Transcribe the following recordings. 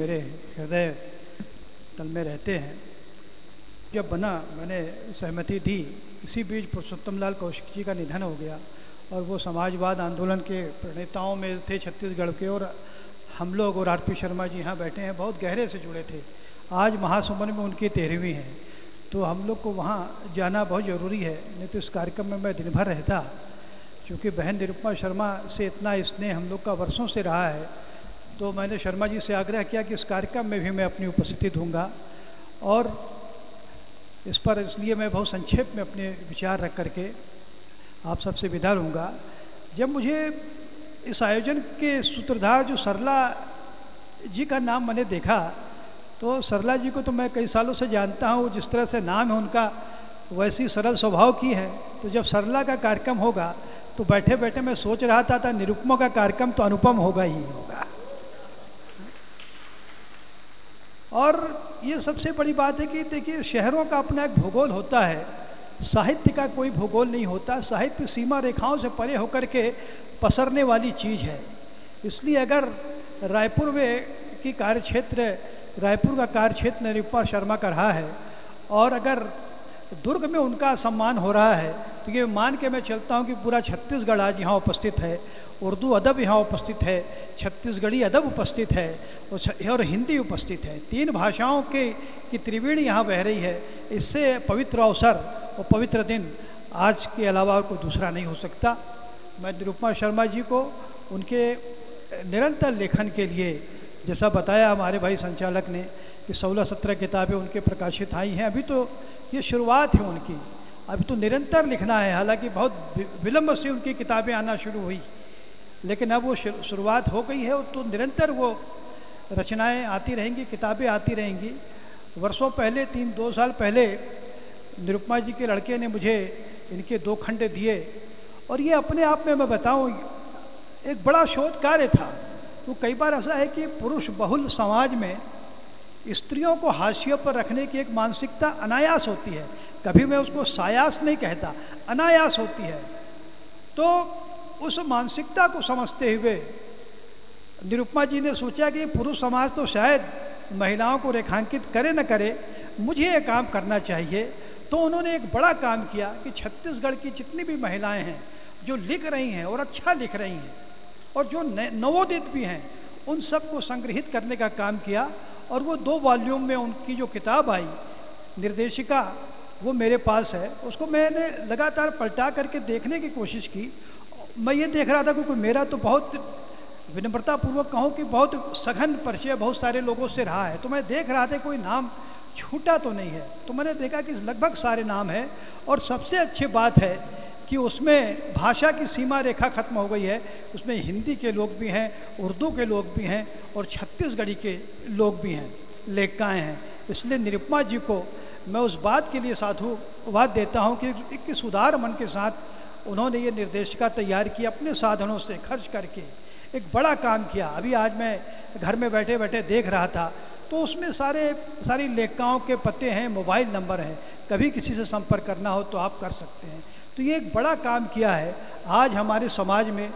मेरे हृदय तल में रहते हैं। जब बना, मैंने सहमति दी। इसी बीच पुरुषोत्तम लाल कौशिक जी का निधन हो गया और वो समाजवाद आंदोलन के प्रणेताओं में थे छत्तीसगढ़ के और हम लोग और आर पी शर्मा जी यहाँ बैठे हैं, बहुत गहरे से जुड़े थे। आज महासुमन में उनकी तेरहवीं है। तो हम लोग को वहाँ जाना बहुत ज़रूरी है, नहीं तो इस कार्यक्रम में मैं दिन भर रहता। क्योंकि बहन निरुपमा शर्मा से इतना स्नेह हम लोग का वर्षों से रहा है। तो मैंने शर्मा जी से आग्रह किया कि इस कार्यक्रम में भी मैं अपनी उपस्थिति दूँगा और इस पर इसलिए मैं बहुत संक्षेप में अपने विचार रख करके आप सबसे विदा लूँगा। जब मुझे इस आयोजन के सूत्रधार जो सरला जी का नाम मैंने देखा तो सरला जी को तो मैं कई सालों से जानता हूँ जिस तरह से नाम है उनका वैसी सरल स्वभाव की है। तो जब सरला का कार्यक्रम होगा तो बैठे बैठे मैं सोच रहा था, था निरुपमा का कार्यक्रम तो अनुपम होगा ही होगा। और ये सबसे बड़ी बात है कि देखिए, शहरों का अपना एक भूगोल होता है। साहित्य का कोई भूगोल नहीं होता। साहित्य सीमा रेखाओं से परे होकर के पसरने वाली चीज़ है। इसलिए अगर रायपुर में की कार्य क्षेत्र रायपुर का कार्य क्षेत्र निरुपा शर्मा का रहा है और अगर दुर्ग में उनका सम्मान हो रहा है तो ये मान के मैं चलता हूँ कि पूरा छत्तीसगढ़ आज यहाँ उपस्थित है। उर्दू अदब यहाँ उपस्थित है, छत्तीसगढ़ी अदब उपस्थित है और हिंदी उपस्थित है। तीन भाषाओं के की त्रिवेणी यहाँ बह रही है। इससे पवित्र अवसर और पवित्र दिन आज के अलावा कोई दूसरा नहीं हो सकता। मैं निरुपमा शर्मा जी को उनके निरंतर लेखन के लिए जैसा बताया हमारे भाई संचालक ने कि सोलह सत्रह किताबें उनके प्रकाशित आई हैं। अभी तो ये शुरुआत है उनकी। अभी तो निरंतर लिखना है। हालाँकि बहुत विलम्ब से उनकी किताबें आना शुरू हुई। लेकिन अब वो शुरुआत हो गई है तो निरंतर वो रचनाएँ आती रहेंगी, किताबें आती रहेंगी। वर्षों पहले, तीन, दो साल पहले, निरुपमा जी के लड़के ने मुझे इनके दो खंड दिए। और ये अपने आप में मैं बताऊँ, एक बड़ा शोध कार्य था। तो कई बार ऐसा है कि पुरुष बहुल समाज में स्त्रियों को हाशियों पर रखने की एक मानसिकता अनायास होती है। कभी मैं उसको सायास नहीं कहता, अनायास होती है। तो उस मानसिकता को समझते हुए निरुपमा जी ने सोचा कि पुरुष समाज तो शायद महिलाओं को रेखांकित करे न करे, मुझे ये काम करना चाहिए। तो उन्होंने एक बड़ा काम किया कि छत्तीसगढ़ की जितनी भी महिलाएँ हैं, जो लिख रही हैं और अच्छा लिख रही हैं, और जो नवोदित भी हैं, उन सबको संग्रहित करने का काम किया और वो दो वॉल्यूम में उनकी जो किताब आई, निर्देशिका, वो मेरे पास है। उसको मैंने लगातार पलटा करके देखने की कोशिश की मैं ये देख रहा था क्योंकि मेरा तो बहुत विनम्रतापूर्वक कहूँ कि बहुत सघन परिचय बहुत सारे लोगों से रहा है। तो मैं देख रहा था कोई नाम छूटा तो नहीं है। तो मैंने देखा कि लगभग सारे नाम हैं और सबसे अच्छी बात है कि उसमें भाषा की सीमा रेखा खत्म हो गई है। उसमें हिंदी के लोग भी हैं, उर्दू के लोग भी हैं और छत्तीसगढ़ी के लोग भी हैं, लेखकाएँ हैं। इसलिए निरुपमा जी को मैं उस बात के लिए साधुवाद देता हूँ कि एक सुधार मन के साथ उन्होंने ये निर्देशिका तैयार की, अपने साधनों से खर्च करके एक बड़ा काम किया। अभी आज मैं घर में बैठे बैठे देख रहा था तो उसमें सारे, सारी लेखकाओं के पते हैं, मोबाइल नंबर हैं। कभी किसी से संपर्क करना हो तो आप कर सकते हैं। तो ये एक बड़ा काम किया है। आज हमारे समाज में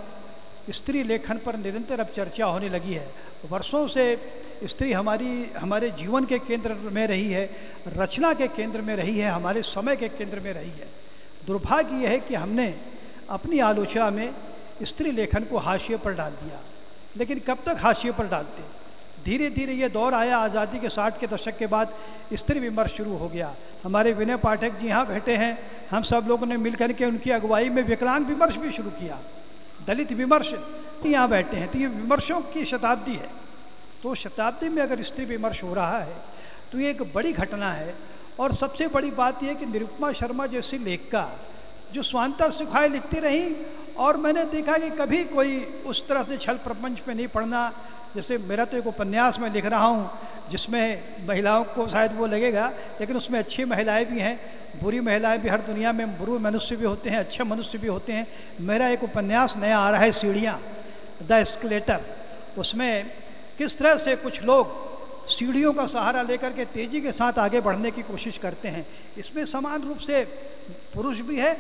स्त्री लेखन पर निरंतर अब चर्चा होने लगी है। वर्षों से स्त्री हमारी, हमारे जीवन के केंद्र में रही है, रचना के केंद्र में रही है, हमारे समय के केंद्र में रही है। दुर्भाग्य यह है कि हमने अपनी आलोचना में स्त्री लेखन को हाशिए पर डाल दिया। लेकिन कब तक हाशिए पर डालते? धीरे धीरे ये दौर आया, आज़ादी के साठ के दशक के बाद स्त्री विमर्श शुरू हो गया। हमारे विनय पाठक जी यहाँ बैठे हैं, हम सब लोगों ने मिलकर के उनकी अगुवाई में विकलांग विमर्श भी शुरू किया। दलित विमर्श यहाँ बैठे हैं तो ये विमर्शों की शताब्दी है। तो शताब्दी में अगर स्त्री विमर्श हो रहा है तो ये एक बड़ी घटना है और सबसे बड़ी बात यह कि निरुपमा शर्मा जैसी लेखिका जो स्वांता सुखाए लिखती रही, और मैंने देखा कि कभी कोई उस तरह से छल प्रपंच में नहीं पढ़ना, जैसे मेरा तो एक उपन्यास में लिख रहा हूँ, जिसमें महिलाओं को शायद वो लगेगा, लेकिन उसमें अच्छी महिलाएँ भी हैं, बुरी महिलाएँ भी हर दुनिया में, बुरे मनुष्य भी होते हैं, अच्छे मनुष्य भी होते हैं। मेरा एक उपन्यास नया आ रहा है, सीढ़ियाँ, द स्केलेटर उसमें किस तरह से कुछ लोग सीढ़ियों का सहारा लेकर के तेज़ी के साथ आगे बढ़ने की कोशिश करते हैं। इसमें समान रूप से पुरुष भी है,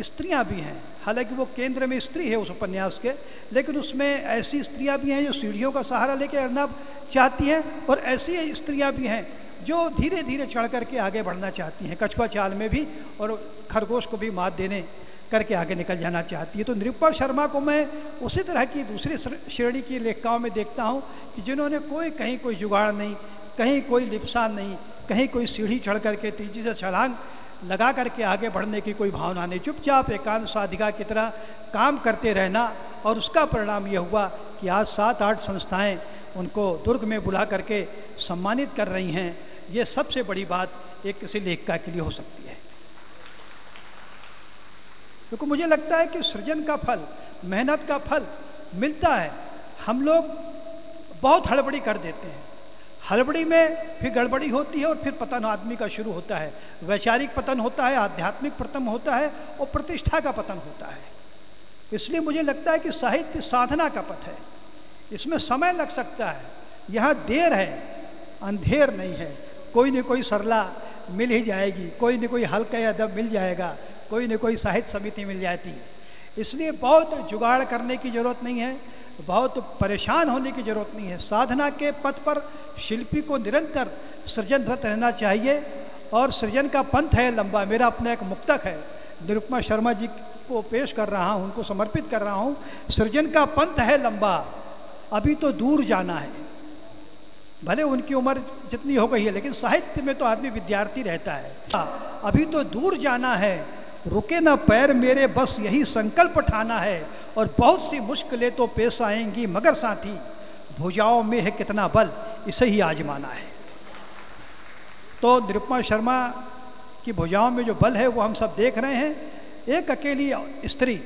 स्त्रियाँ भी हैं। हालाँकि वो केंद्र में स्त्री है उस उपन्यास के, लेकिन उसमें ऐसी स्त्रियाँ भी हैं जो सीढ़ियों का सहारा लेकर अड़ना चाहती हैं और ऐसी स्त्रियाँ भी हैं जो धीरे धीरे चढ़ करके आगे बढ़ना चाहती हैं। कछुआ चाल में भी और खरगोश को भी मात देने करके आगे निकल जाना चाहती है। तो निरुपा शर्मा को मैं उसी तरह की दूसरी श्रेणी की लेखिकाओं में देखता हूँ कि जिन्होंने कोई कहीं कोई जुगाड़ नहीं, कहीं कोई लिपसान नहीं, कहीं कोई सीढ़ी चढ़ करके तेज़ी से छलांग लगा करके आगे बढ़ने की कोई भावना नहीं। चुपचाप एकांत साधिका की तरह काम करते रहना और उसका परिणाम यह हुआ कि आज सात आठ संस्थाएँ उनको दुर्ग में बुला करके सम्मानित कर रही हैं। ये सबसे बड़ी बात एक किसी लेखिका के लिए हो सकती है। क्योंकि मुझे लगता है कि सृजन का फल, मेहनत का फल मिलता है। हम लोग बहुत हड़बड़ी कर देते हैं। हड़बड़ी में फिर गड़बड़ी होती है और फिर पतन आदमी का शुरू होता है। वैचारिक पतन होता है, आध्यात्मिक पतन होता है और प्रतिष्ठा का पतन होता है। इसलिए मुझे लगता है कि साहित्य साधना का पथ है। इसमें समय लग सकता है। यहाँ देर है, अंधेर नहीं है। कोई न कोई सरला मिल ही जाएगी, कोई न कोई हल्का या दब मिल जाएगा। कोई न कोई साहित्य समिति मिल जाती। है इसलिए बहुत जुगाड़ करने की ज़रूरत नहीं है, बहुत परेशान होने की ज़रूरत नहीं है। साधना के पथ पर शिल्पी को निरंतर सृजनरत रहना चाहिए और सृजन का पंथ है लंबा। मेरा अपना एक मुक्तक है। निरुपमा शर्मा जी को पेश कर रहा हूँ, उनको समर्पित कर रहा हूँ। सृजन का पंथ है लंबा। अभी तो दूर जाना है। भले उनकी उम्र जितनी हो गई है, लेकिन साहित्य में तो आदमी विद्यार्थी रहता है। अभी तो दूर जाना है। रुके ना पैर मेरे, बस यही संकल्प ठाना है। और बहुत सी मुश्किलें तो पेश आएँगी, मगर साथी, भुजाओं में है कितना बल, इसे ही आजमाना है। तो निरुपमा शर्मा की भुजाओं में जो बल है, वो हम सब देख रहे हैं। एक अकेली स्त्री,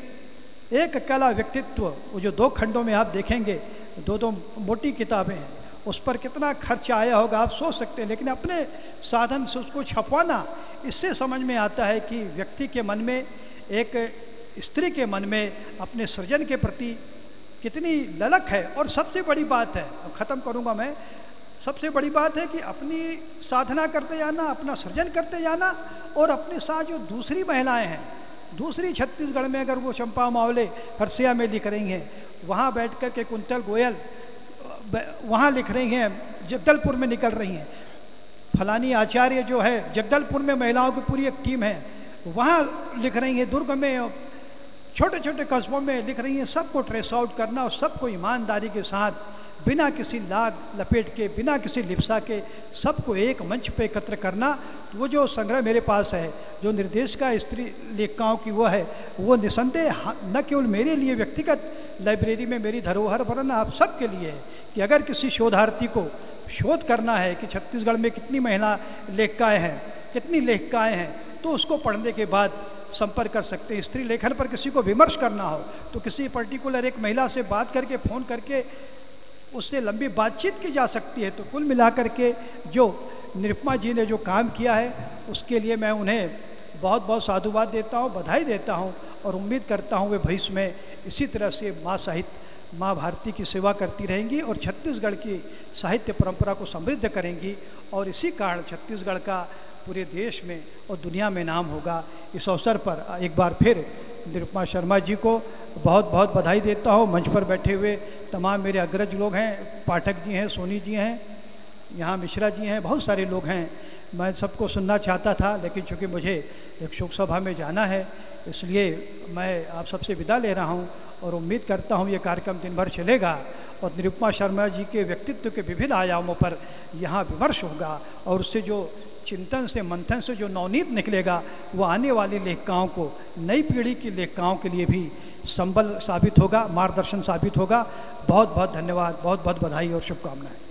एक अकेला व्यक्तित्व, वो जो दो खंडों में आप देखेंगे दो दो मोटी किताबें हैं। उस पर कितना खर्च आया होगा, आप सोच सकते हैं, लेकिन अपने साधन से उसको छपवाना, इससे समझ में आता है कि व्यक्ति के मन में, एक स्त्री के मन में अपने सृजन के प्रति कितनी ललक है। और सबसे बड़ी बात है ख़त्म करूँगा मैं, सबसे बड़ी बात है कि अपनी साधना करते जाना, अपना सृजन करते जाना, और अपने साथ जो दूसरी महिलाएँ हैं, दूसरी छत्तीसगढ़ में अगर वो चंपा मावले लिख रही हैं वहाँ बैठ कर के कुंतल गोयल वहाँ लिख रही हैं, जगदलपुर में निकल रही हैं। फलानी आचार्य जो है, जगदलपुर में महिलाओं की पूरी एक टीम है। वहाँ लिख रही हैं, दुर्ग में छोटे छोटे कस्बों में लिख रही हैं, सबको ट्रेस आउट करना और सबको ईमानदारी के साथ, बिना किसी लाग लपेट के, बिना किसी लिप्सा के, सबको एक मंच पे एकत्र करना, वो जो संग्रह मेरे पास है, जो निर्देश का स्त्री लेखिकाओं की वो है, वो निसंदेह, न केवल मेरे लिए व्यक्तिगत लाइब्रेरी में मेरी धरोहर, वरन आप सबके लिए है। कि अगर किसी शोधार्थी को शोध करना है कि छत्तीसगढ़ में कितनी महिला लेखिकाएँ हैं, कितनी लेखिकाएँ हैं तो उसको पढ़ने के बाद संपर्क कर सकते हैं। स्त्री लेखन पर किसी को विमर्श करना हो तो किसी पर्टिकुलर एक महिला से बात करके, फ़ोन करके, उससे लंबी बातचीत की जा सकती है। तो कुल मिलाकर के जो निरुपमा जी ने जो काम किया है, उसके लिए मैं उन्हें बहुत बहुत साधुवाद देता हूँ, बधाई देता हूँ और उम्मीद करता हूँ वे भविष्य में इसी तरह से माँ साहित्य माँ भारती की सेवा करती रहेंगी और छत्तीसगढ़ की साहित्य परंपरा को समृद्ध करेंगी और इसी कारण छत्तीसगढ़ का पूरे देश में और दुनिया में नाम होगा। इस अवसर पर एक बार फिर निरुपमा शर्मा जी को बहुत बहुत बधाई देता हूँ। मंच पर बैठे हुए तमाम मेरे अग्रज लोग हैं, पाठक जी हैं, सोनी जी हैं, यहाँ मिश्रा जी हैं, बहुत सारे लोग हैं। मैं सबको सुनना चाहता था, लेकिन चूँकि मुझे एक शोक सभा में जाना है, इसलिए मैं आप सबसे विदा ले रहा हूँ। और उम्मीद करता हूँ ये कार्यक्रम दिन भर चलेगा और निरुपमा शर्मा जी के व्यक्तित्व के विभिन्न आयामों पर यहाँ विमर्श होगा और उससे जो चिंतन से, मंथन से जो नवनीत निकलेगा, वो आने वाली लेखिकाओं को, नई पीढ़ी की लेखिकाओं के लिए भी संबल साबित होगा, मार्गदर्शन साबित होगा। बहुत बहुत धन्यवाद बहुत बहुत बधाई और शुभकामनाएँ।